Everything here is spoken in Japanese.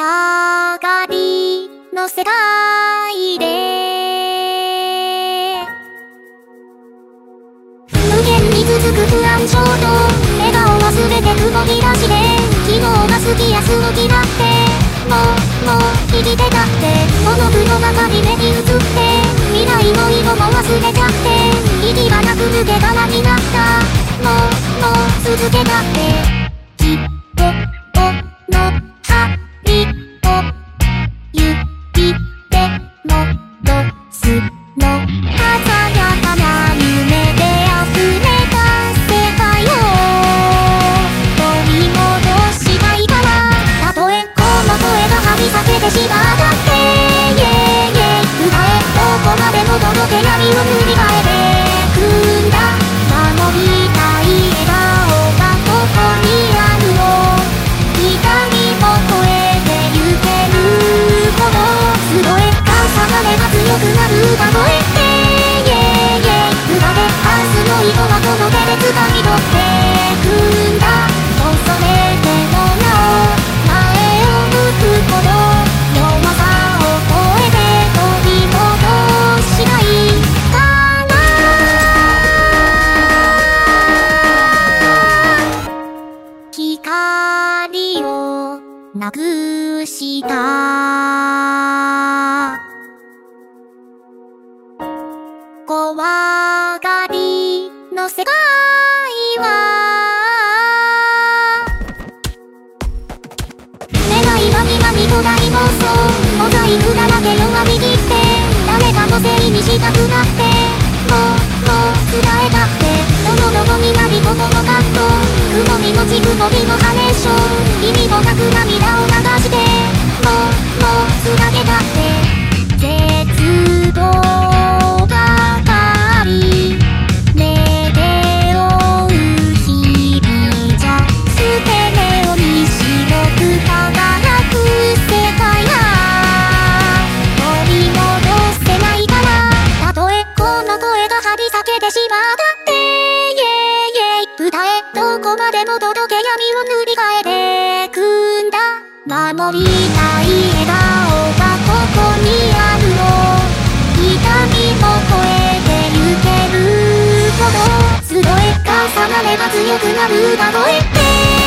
暗がりの世界で。無限に続く不安症と笑顔は全て動き出して昨日が好きや好きだってもうもう生きてたってこの句の中に目に映って未来の色も忘れちゃって息がなく抜け殻になった。もうもう続けたって。なくした。怖がりの世界は。願いは今に巨大暴走モザイクだらけ弱み切って。りのち曇りのハレーション意味もなく涙を流してもうもうつなげたって絶望ばかり目で追う日々じゃ捨て目を見白く輝く世界が取り戻せないからたとえこの声が張り裂けてしまったって歌えどこまでも届を塗り替えてくんだ。守りたい笑顔がここにあるの。痛みも超えてゆけるほど。すごい重なれば強くなる。歌声って